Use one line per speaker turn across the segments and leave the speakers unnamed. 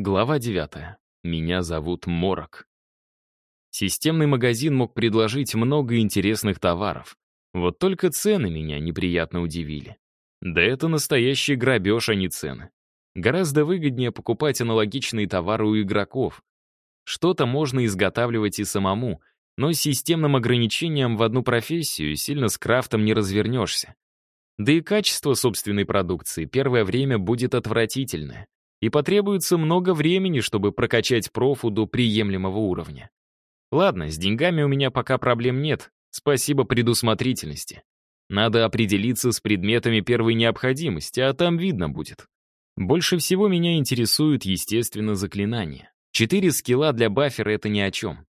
Глава 9. Меня зовут Морок. Системный магазин мог предложить много интересных товаров. Вот только цены меня неприятно удивили. Да это настоящий грабеж, а не цены. Гораздо выгоднее покупать аналогичные товары у игроков. Что-то можно изготавливать и самому, но с системным ограничением в одну профессию сильно с крафтом не развернешься. Да и качество собственной продукции первое время будет отвратительное и потребуется много времени, чтобы прокачать профу до приемлемого уровня. Ладно, с деньгами у меня пока проблем нет, спасибо предусмотрительности. Надо определиться с предметами первой необходимости, а там видно будет. Больше всего меня интересуют, естественно, заклинания. Четыре скилла для баффера — это ни о чем.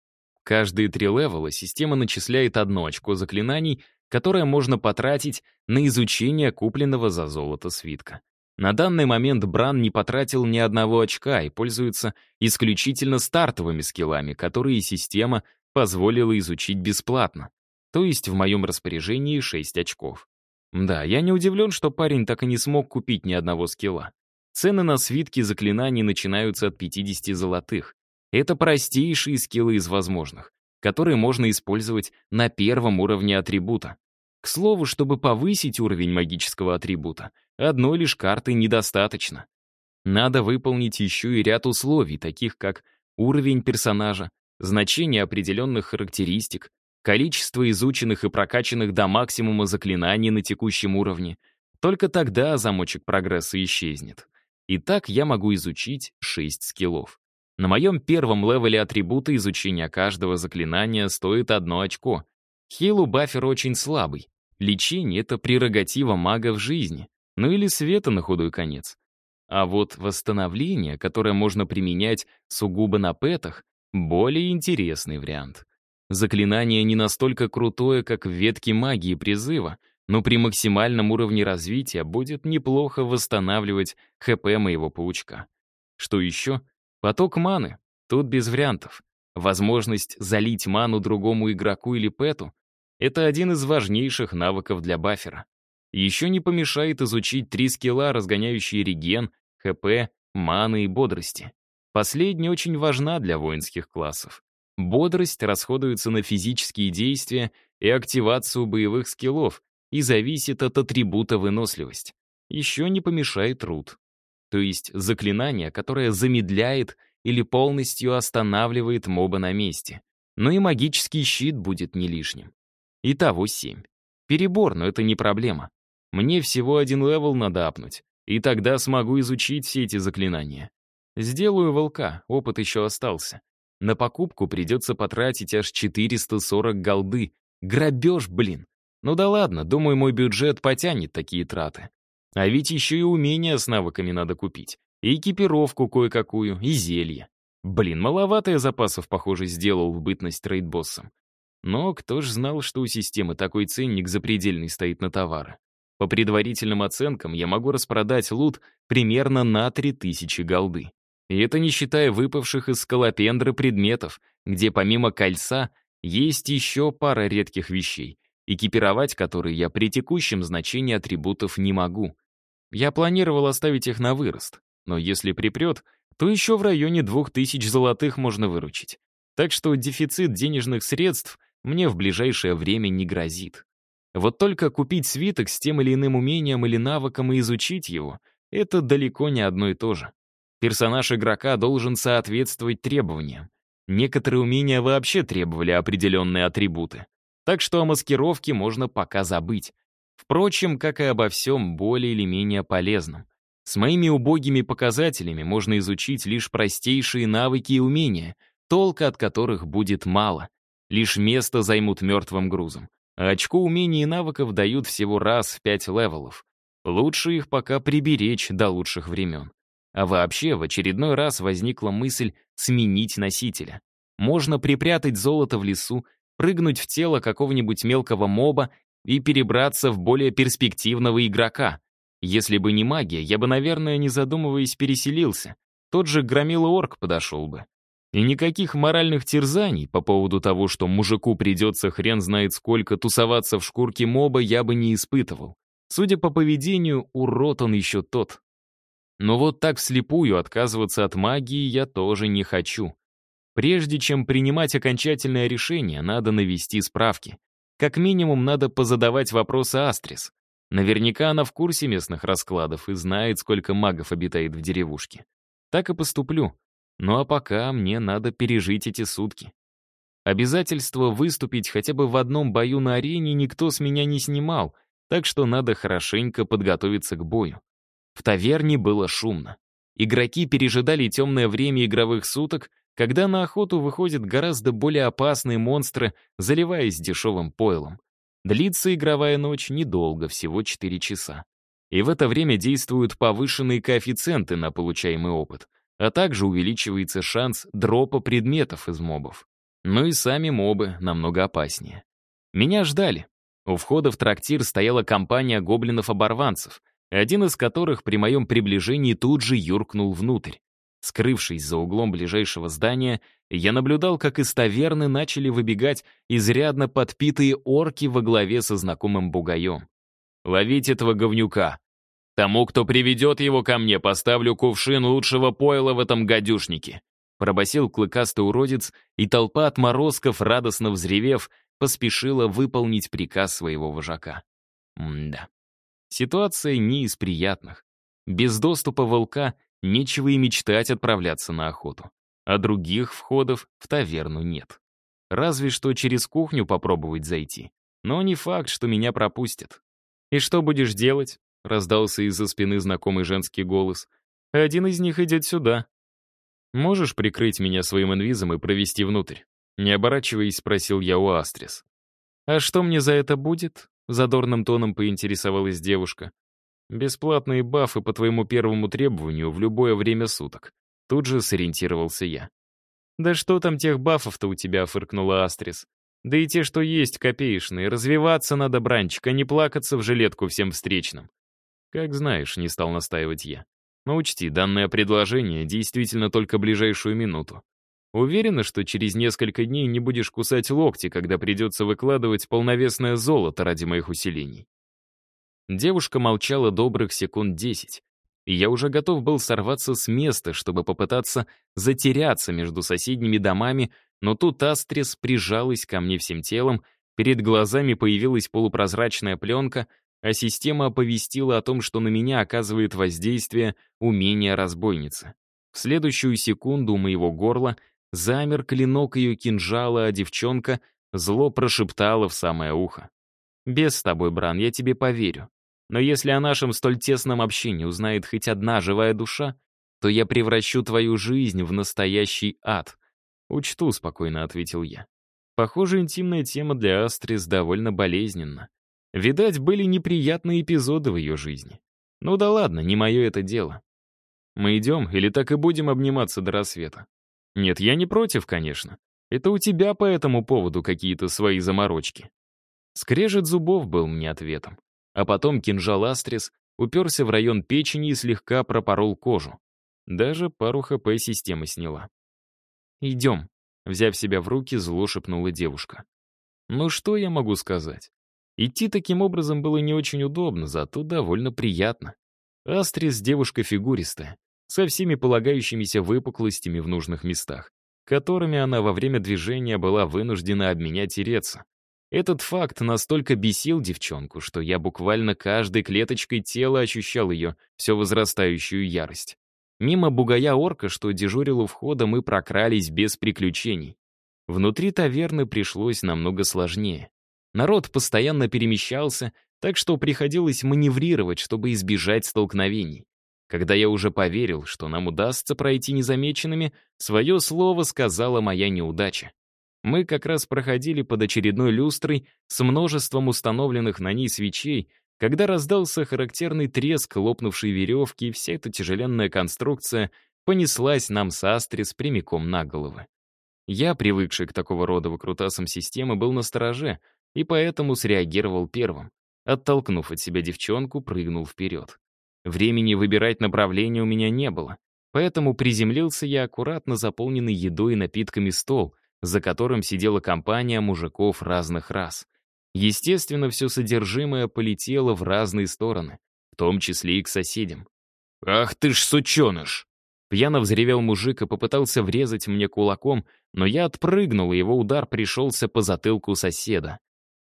Каждые три левела система начисляет одно очко заклинаний, которое можно потратить на изучение купленного за золото свитка. На данный момент Бран не потратил ни одного очка и пользуется исключительно стартовыми скиллами, которые система позволила изучить бесплатно. То есть в моем распоряжении 6 очков. Да, я не удивлен, что парень так и не смог купить ни одного скилла. Цены на свитки заклинаний начинаются от 50 золотых. Это простейшие скиллы из возможных, которые можно использовать на первом уровне атрибута. К слову, чтобы повысить уровень магического атрибута, одной лишь карты недостаточно. Надо выполнить еще и ряд условий, таких как уровень персонажа, значение определенных характеристик, количество изученных и прокачанных до максимума заклинаний на текущем уровне. Только тогда замочек прогресса исчезнет. Итак, я могу изучить 6 скиллов. На моем первом левеле атрибута изучения каждого заклинания стоит одно очко. Хилу баффер очень слабый, Лечение — это прерогатива мага в жизни, ну или света на худой конец. А вот восстановление, которое можно применять сугубо на пэтах, более интересный вариант. Заклинание не настолько крутое, как в ветке магии призыва, но при максимальном уровне развития будет неплохо восстанавливать ХП моего паучка. Что еще? Поток маны. Тут без вариантов. Возможность залить ману другому игроку или пэту это один из важнейших навыков для бафера. Еще не помешает изучить три скилла, разгоняющие реген, ХП, маны и бодрости. Последняя очень важна для воинских классов. Бодрость расходуется на физические действия и активацию боевых скиллов и зависит от атрибута выносливость. Еще не помешает рут. То есть заклинание, которое замедляет или полностью останавливает моба на месте. Но и магический щит будет не лишним. Итого семь. Перебор, но это не проблема. Мне всего один левел надо апнуть, и тогда смогу изучить все эти заклинания. Сделаю волка, опыт еще остался. На покупку придется потратить аж 440 голды. Грабеж, блин. Ну да ладно, думаю, мой бюджет потянет такие траты. А ведь еще и умения с навыками надо купить. И экипировку кое-какую, и зелье. Блин, маловато я запасов, похоже, сделал в бытность трейдбоссом. Но кто ж знал, что у системы такой ценник запредельный стоит на товары? По предварительным оценкам я могу распродать лут примерно на 3000 голды. И это не считая выпавших из скалопендры предметов, где помимо кольца есть еще пара редких вещей, экипировать которые я при текущем значении атрибутов не могу. Я планировал оставить их на вырост, но если припрет, то еще в районе 2000 золотых можно выручить. Так что дефицит денежных средств мне в ближайшее время не грозит. Вот только купить свиток с тем или иным умением или навыком и изучить его — это далеко не одно и то же. Персонаж игрока должен соответствовать требованиям. Некоторые умения вообще требовали определенные атрибуты. Так что о маскировке можно пока забыть. Впрочем, как и обо всем более или менее полезном. С моими убогими показателями можно изучить лишь простейшие навыки и умения, толка от которых будет мало. Лишь место займут мертвым грузом. А очко умений и навыков дают всего раз в пять левелов. Лучше их пока приберечь до лучших времен. А вообще, в очередной раз возникла мысль сменить носителя. Можно припрятать золото в лесу, прыгнуть в тело какого-нибудь мелкого моба и перебраться в более перспективного игрока. Если бы не магия, я бы, наверное, не задумываясь, переселился. Тот же громила орк подошел бы. И никаких моральных терзаний по поводу того, что мужику придется хрен знает сколько тусоваться в шкурке моба, я бы не испытывал. Судя по поведению, урод он еще тот. Но вот так вслепую отказываться от магии я тоже не хочу. Прежде чем принимать окончательное решение, надо навести справки. Как минимум, надо позадавать вопросы Астрис. Наверняка она в курсе местных раскладов и знает, сколько магов обитает в деревушке. Так и поступлю. Ну а пока мне надо пережить эти сутки. Обязательство выступить хотя бы в одном бою на арене никто с меня не снимал, так что надо хорошенько подготовиться к бою. В таверне было шумно. Игроки пережидали темное время игровых суток, когда на охоту выходят гораздо более опасные монстры, заливаясь дешевым пойлом. Длится игровая ночь недолго, всего 4 часа. И в это время действуют повышенные коэффициенты на получаемый опыт, а также увеличивается шанс дропа предметов из мобов. Ну и сами мобы намного опаснее. Меня ждали. У входа в трактир стояла компания гоблинов-оборванцев, один из которых при моем приближении тут же юркнул внутрь. Скрывшись за углом ближайшего здания, я наблюдал, как из таверны начали выбегать изрядно подпитые орки во главе со знакомым бугаем. «Ловить этого говнюка! Тому, кто приведет его ко мне, поставлю кувшин лучшего пойла в этом гадюшнике!» Пробасил клыкастый уродец, и толпа отморозков, радостно взревев, поспешила выполнить приказ своего вожака. М-да. Ситуация не из приятных. Без доступа волка нечего и мечтать отправляться на охоту. А других входов в таверну нет. Разве что через кухню попробовать зайти. Но не факт, что меня пропустят. «И что будешь делать?» — раздался из-за спины знакомый женский голос. «Один из них идет сюда». «Можешь прикрыть меня своим инвизом и провести внутрь?» Не оборачиваясь, спросил я у Астрис. «А что мне за это будет?» — задорным тоном поинтересовалась девушка. «Бесплатные бафы по твоему первому требованию в любое время суток». Тут же сориентировался я. «Да что там тех бафов-то у тебя?» — фыркнула Астрис. «Да и те, что есть, копеечные. Развиваться надо, бранчик, а не плакаться в жилетку всем встречным». «Как знаешь», — не стал настаивать я. «Но учти, данное предложение действительно только ближайшую минуту. Уверена, что через несколько дней не будешь кусать локти, когда придется выкладывать полновесное золото ради моих усилений». Девушка молчала добрых секунд десять, и я уже готов был сорваться с места, чтобы попытаться затеряться между соседними домами, но тут Астрис прижалась ко мне всем телом, перед глазами появилась полупрозрачная пленка, а система оповестила о том, что на меня оказывает воздействие умение разбойницы. В следующую секунду у моего горла замер клинок ее кинжала, а девчонка зло прошептала в самое ухо. «Без с тобой, Бран, я тебе поверю. Но если о нашем столь тесном общении узнает хоть одна живая душа, то я превращу твою жизнь в настоящий ад». «Учту», — спокойно ответил я. Похоже, интимная тема для Астрис довольно болезненна. Видать, были неприятные эпизоды в ее жизни. Ну да ладно, не мое это дело. Мы идем или так и будем обниматься до рассвета? Нет, я не против, конечно. Это у тебя по этому поводу какие-то свои заморочки. Скрежет зубов был мне ответом. А потом кинжал Астрис уперся в район печени и слегка пропорол кожу. Даже пару ХП система сняла. «Идем», — взяв себя в руки, зло шепнула девушка. «Ну что я могу сказать? Идти таким образом было не очень удобно, зато довольно приятно. Астрис — девушка фигуристая, со всеми полагающимися выпуклостями в нужных местах, которыми она во время движения была вынуждена об меня тереться. Этот факт настолько бесил девчонку, что я буквально каждой клеточкой тела ощущал ее все возрастающую ярость. Мимо бугая-орка, что дежурил у входа, мы прокрались без приключений. Внутри таверны пришлось намного сложнее. Народ постоянно перемещался, так что приходилось маневрировать, чтобы избежать столкновений. Когда я уже поверил, что нам удастся пройти незамеченными, свое слово сказала моя неудача. Мы как раз проходили под очередной люстрой с множеством установленных на ней свечей, когда раздался характерный треск лопнувшей веревки, и вся эта тяжеленная конструкция понеслась нам с Астрис прямиком на головы. Я, привыкший к такого рода выкрутасам системы, был на стороже, и поэтому среагировал первым. Оттолкнув от себя девчонку, прыгнул вперед. Времени выбирать направление у меня не было, поэтому приземлился я аккуратно заполненный едой и напитками стол — за которым сидела компания мужиков разных рас. Естественно, все содержимое полетело в разные стороны, в том числе и к соседям. «Ах ты ж сученыш!» Пьяно взревел мужик и попытался врезать мне кулаком, но я отпрыгнул, и его удар пришелся по затылку соседа.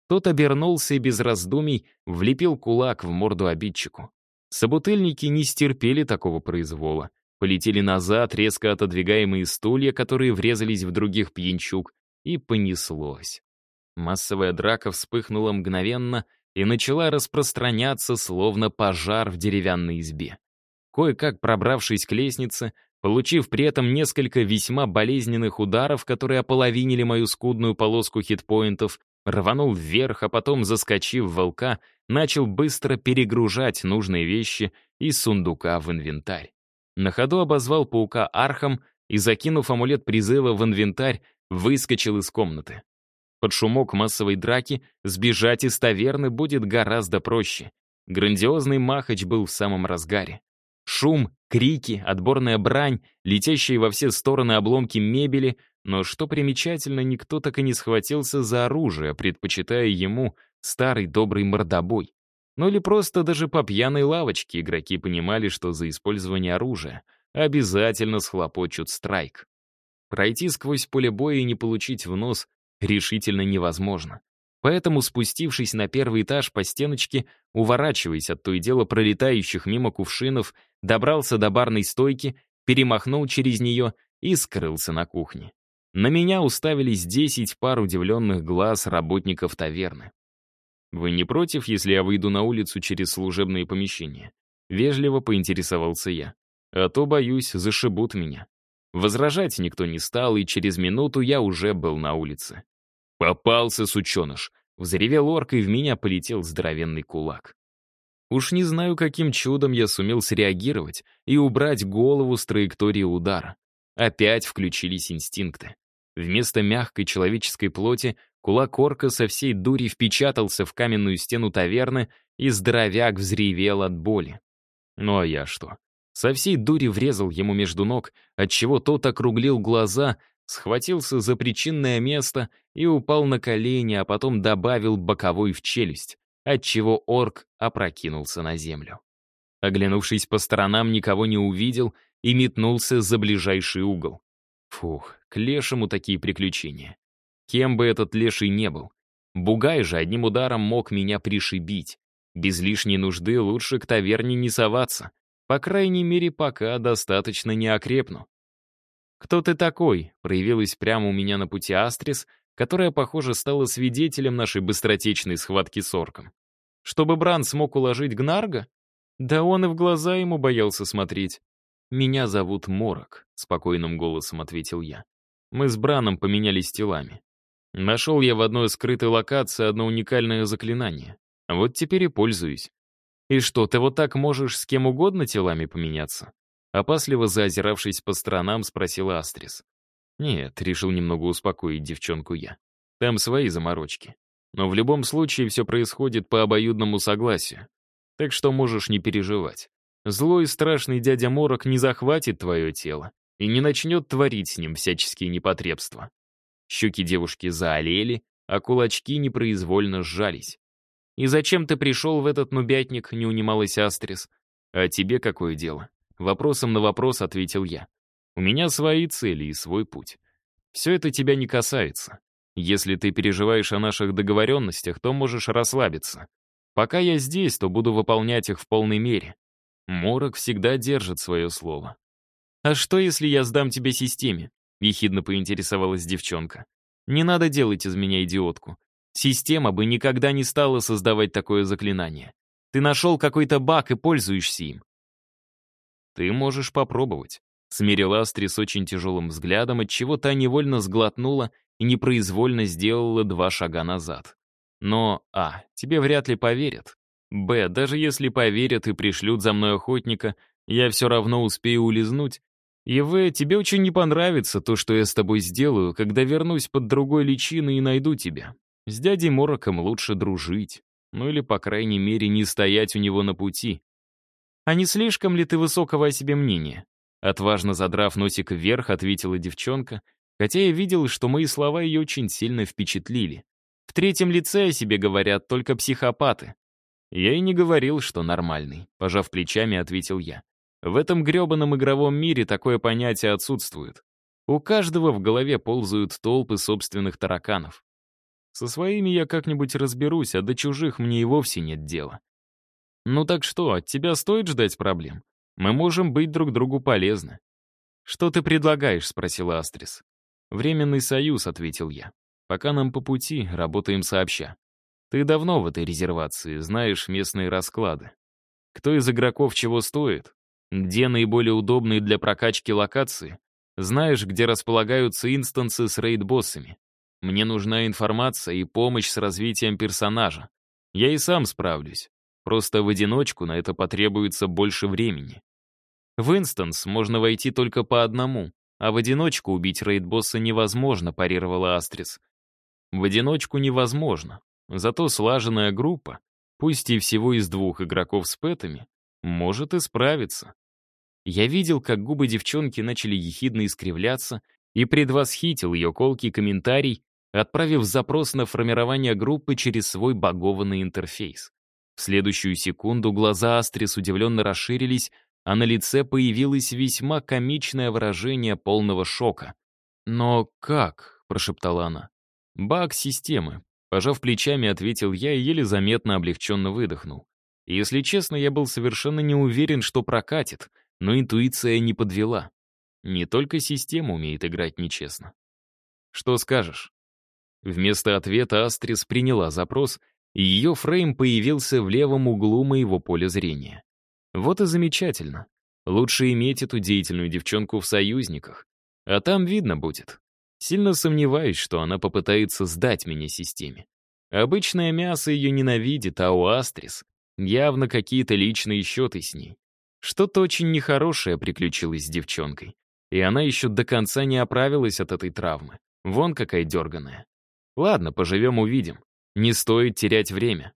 Тот обернулся и без раздумий влепил кулак в морду обидчику. Собутыльники не стерпели такого произвола. Полетели назад, резко отодвигаемые стулья, которые врезались в других пьянчук, и понеслось. Массовая драка вспыхнула мгновенно и начала распространяться, словно пожар в деревянной избе. Кое-как пробравшись к лестнице, получив при этом несколько весьма болезненных ударов, которые ополовинили мою скудную полоску хитпоинтов, рванул вверх, а потом, заскочив в волка, начал быстро перегружать нужные вещи из сундука в инвентарь. На ходу обозвал паука архом и, закинув амулет призыва в инвентарь, выскочил из комнаты. Под шумок массовой драки сбежать из таверны будет гораздо проще. Грандиозный махач был в самом разгаре. Шум, крики, отборная брань, летящие во все стороны обломки мебели, но, что примечательно, никто так и не схватился за оружие, предпочитая ему старый добрый мордобой. Ну или просто даже по пьяной лавочке игроки понимали, что за использование оружия обязательно схлопочут страйк. Пройти сквозь поле боя и не получить в нос решительно невозможно. Поэтому, спустившись на первый этаж по стеночке, уворачиваясь от то и дело пролетающих мимо кувшинов, добрался до барной стойки, перемахнул через нее и скрылся на кухне. На меня уставились десять пар удивленных глаз работников таверны. «Вы не против, если я выйду на улицу через служебные помещения?» Вежливо поинтересовался я. «А то, боюсь, зашибут меня». Возражать никто не стал, и через минуту я уже был на улице. «Попался, сученыш!» Взревел орк, и в меня полетел здоровенный кулак. Уж не знаю, каким чудом я сумел среагировать и убрать голову с траектории удара. Опять включились инстинкты. Вместо мягкой человеческой плоти кулак орка со всей дури впечатался в каменную стену таверны, и здоровяк взревел от боли. Ну а я что? Со всей дури врезал ему между ног, отчего тот округлил глаза, схватился за причинное место и упал на колени, а потом добавил боковой в челюсть, отчего орк опрокинулся на землю. Оглянувшись по сторонам, никого не увидел и метнулся за ближайший угол. Фух, к лешему такие приключения. Кем бы этот леший не был. Бугай же одним ударом мог меня пришибить. Без лишней нужды лучше к таверне не соваться. По крайней мере, пока достаточно не окрепну. «Кто ты такой?» — проявилась прямо у меня на пути Астрис, которая, похоже, стала свидетелем нашей быстротечной схватки с орком. Чтобы Бран смог уложить Гнарга? Да он и в глаза ему боялся смотреть. «Меня зовут Морок», — спокойным голосом ответил я. Мы с Браном поменялись телами. Нашел я в одной скрытой локации одно уникальное заклинание. Вот теперь и пользуюсь. «И что, ты вот так можешь с кем угодно телами поменяться?» Опасливо заозиравшись по сторонам, спросила Астрис. «Нет», — решил немного успокоить девчонку я. «Там свои заморочки. Но в любом случае все происходит по обоюдному согласию. Так что можешь не переживать. Злой и страшный дядя Морок не захватит твое тело и не начнет творить с ним всяческие непотребства». Щеки девушки заолели, а кулачки непроизвольно сжались. «И зачем ты пришел в этот нубятник?» — не унималась Астрис. «А тебе какое дело?» Вопросом на вопрос ответил я. «У меня свои цели и свой путь. Все это тебя не касается. Если ты переживаешь о наших договоренностях, то можешь расслабиться. Пока я здесь, то буду выполнять их в полной мере. Морок всегда держит свое слово». «А что, если я сдам тебе системе?» — ехидно поинтересовалась девчонка. «Не надо делать из меня идиотку. Система бы никогда не стала создавать такое заклинание. Ты нашел какой-то баг и пользуешься им. Ты можешь попробовать. Смирила Астрис очень тяжелым взглядом, отчего та невольно сглотнула и непроизвольно сделала два шага назад. Но, а, тебе вряд ли поверят. Б, даже если поверят и пришлют за мной охотника, я все равно успею улизнуть. И В, тебе очень не понравится то, что я с тобой сделаю, когда вернусь под другой личиной и найду тебя. С дядей Мороком лучше дружить. Ну или, по крайней мере, не стоять у него на пути. А не слишком ли ты высокого о себе мнения? Отважно задрав носик вверх, ответила девчонка, хотя я видел, что мои слова ее очень сильно впечатлили. В третьем лице о себе говорят только психопаты. Я и не говорил, что нормальный, пожав плечами, ответил я. В этом грёбаном игровом мире такое понятие отсутствует. У каждого в голове ползают толпы собственных тараканов. Со своими я как-нибудь разберусь, а до чужих мне и вовсе нет дела. Ну так что, от тебя стоит ждать проблем? Мы можем быть друг другу полезны. «Что ты предлагаешь?» — спросила Астрис. «Временный союз», — ответил я. «Пока нам по пути, работаем сообща. Ты давно в этой резервации, знаешь местные расклады. Кто из игроков чего стоит? Где наиболее удобные для прокачки локации? Знаешь, где располагаются инстансы с рейд-боссами. Мне нужна информация и помощь с развитием персонажа. Я и сам справлюсь. Просто в одиночку на это потребуется больше времени. В инстанс можно войти только по одному, а в одиночку убить рейд-босса невозможно, парировала Астрис. В одиночку невозможно. Зато слаженная группа, пусть и всего из двух игроков с пэтами, может и справиться. Я видел, как губы девчонки начали ехидно искривляться и предвосхитил ее колкий комментарий, отправив запрос на формирование группы через свой багованный интерфейс. В следующую секунду глаза Астрис удивленно расширились, а на лице появилось весьма комичное выражение полного шока. «Но как?» — прошептала она. «Баг системы». Пожав плечами, ответил я и еле заметно облегченно выдохнул. Если честно, я был совершенно не уверен, что прокатит, но интуиция не подвела. Не только система умеет играть нечестно. «Что скажешь?» Вместо ответа Астрис приняла запрос, и ее фрейм появился в левом углу моего поля зрения. Вот и замечательно. Лучше иметь эту деятельную девчонку в союзниках. А там видно будет. Сильно сомневаюсь, что она попытается сдать меня системе. Обычное мясо ее ненавидит, а у Астрис явно какие-то личные счеты с ней. Что-то очень нехорошее приключилось с девчонкой. И она еще до конца не оправилась от этой травмы. Вон какая дерганая. Ладно, поживем-увидим. Не стоит терять время.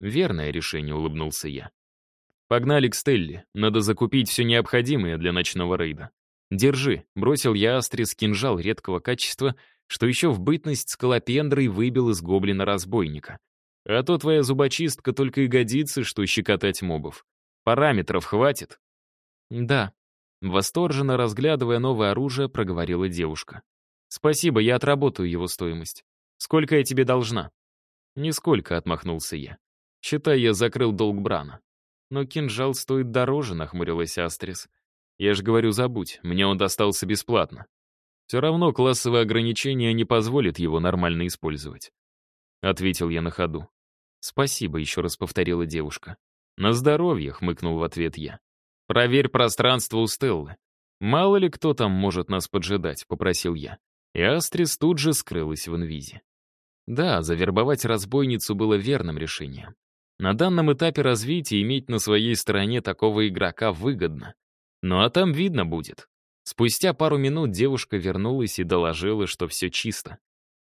Верное решение, улыбнулся я. «Погнали к Стелле. Надо закупить все необходимое для ночного рейда. Держи», — бросил я Астрис кинжал редкого качества, что еще в бытность скалопендрой выбил из гоблина-разбойника. А то твоя зубочистка только и годится, что щекотать мобов. Параметров хватит? Да. Восторженно разглядывая новое оружие, проговорила девушка. Спасибо, я отработаю его стоимость. Сколько я тебе должна? Нисколько, отмахнулся я. Считай, я закрыл долг Брана. «Но кинжал стоит дороже», — нахмурилась Астрис. «Я же говорю, забудь, мне он достался бесплатно. Все равно классовые ограничения не позволят его нормально использовать». Ответил я на ходу. «Спасибо», — еще раз повторила девушка. «На здоровье», — хмыкнул в ответ я. «Проверь пространство у Стеллы. Мало ли кто там может нас поджидать», — попросил я. И Астрис тут же скрылась в инвизе. Да, завербовать разбойницу было верным решением. На данном этапе развития иметь на своей стороне такого игрока выгодно. Ну а там видно будет. Спустя пару минут девушка вернулась и доложила, что все чисто.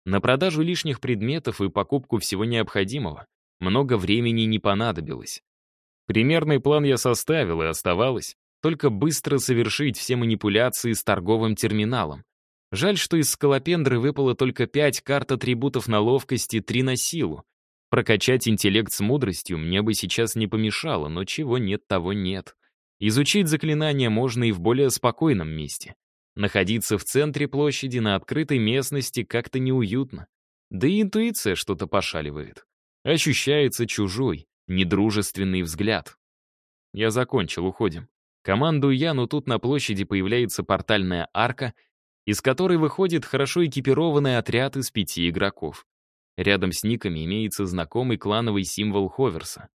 На продажу лишних предметов и покупку всего необходимого много времени не понадобилось. Примерный план я составил, и оставалось только быстро совершить все манипуляции с торговым терминалом. Жаль, что из скалопендры выпало только пять карт атрибутов на ловкость и три на силу. Прокачать интеллект с мудростью мне бы сейчас не помешало, но чего нет, того нет. Изучить заклинания можно и в более спокойном месте. Находиться в центре площади на открытой местности как-то неуютно. Да и интуиция что-то пошаливает. Ощущается чужой, недружественный взгляд. Я закончил, уходим. Командую я, но тут на площади появляется портальная арка, из которой выходит хорошо экипированный отряд из пяти игроков. Рядом с никами имеется знакомый клановый символ Ховерса.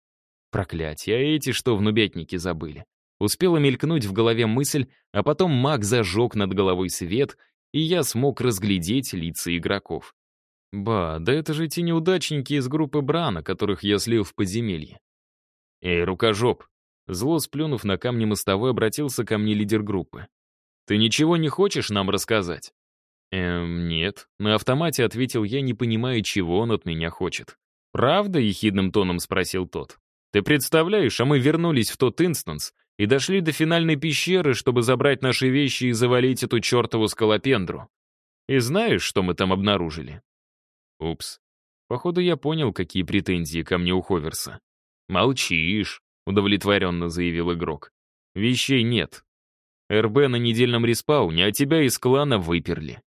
Проклятие, а эти что в нубятнике забыли? Успела мелькнуть в голове мысль, а потом маг зажег над головой свет, и я смог разглядеть лица игроков. Ба, да это же те неудачники из группы Брана, которых я слил в подземелье. Эй, рукожоп! Зло сплюнув на камне мостовой, обратился ко мне лидер группы. «Ты ничего не хочешь нам рассказать?» «Эм, нет». На автомате ответил я, не понимая, чего он от меня хочет. «Правда?» — ехидным тоном спросил тот. «Ты представляешь, а мы вернулись в тот инстанс и дошли до финальной пещеры, чтобы забрать наши вещи и завалить эту чертову скалопендру. И знаешь, что мы там обнаружили?» «Упс. Походу, я понял, какие претензии ко мне у Ховерса». «Молчишь», — удовлетворенно заявил игрок. Вещей нет. РБ на недельном респауне, а тебя из клана выперли.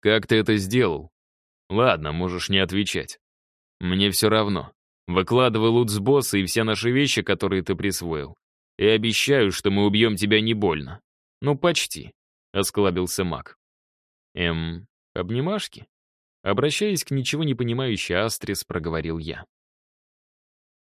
Как ты это сделал? Ладно, можешь не отвечать. Мне все равно. Выкладывай лут с босса и все наши вещи, которые ты присвоил. И обещаю, что мы убьем тебя не больно. Ну, почти, — осклабился маг. Эм, обнимашки? Обращаясь к ничего не понимающей Астрис, проговорил я.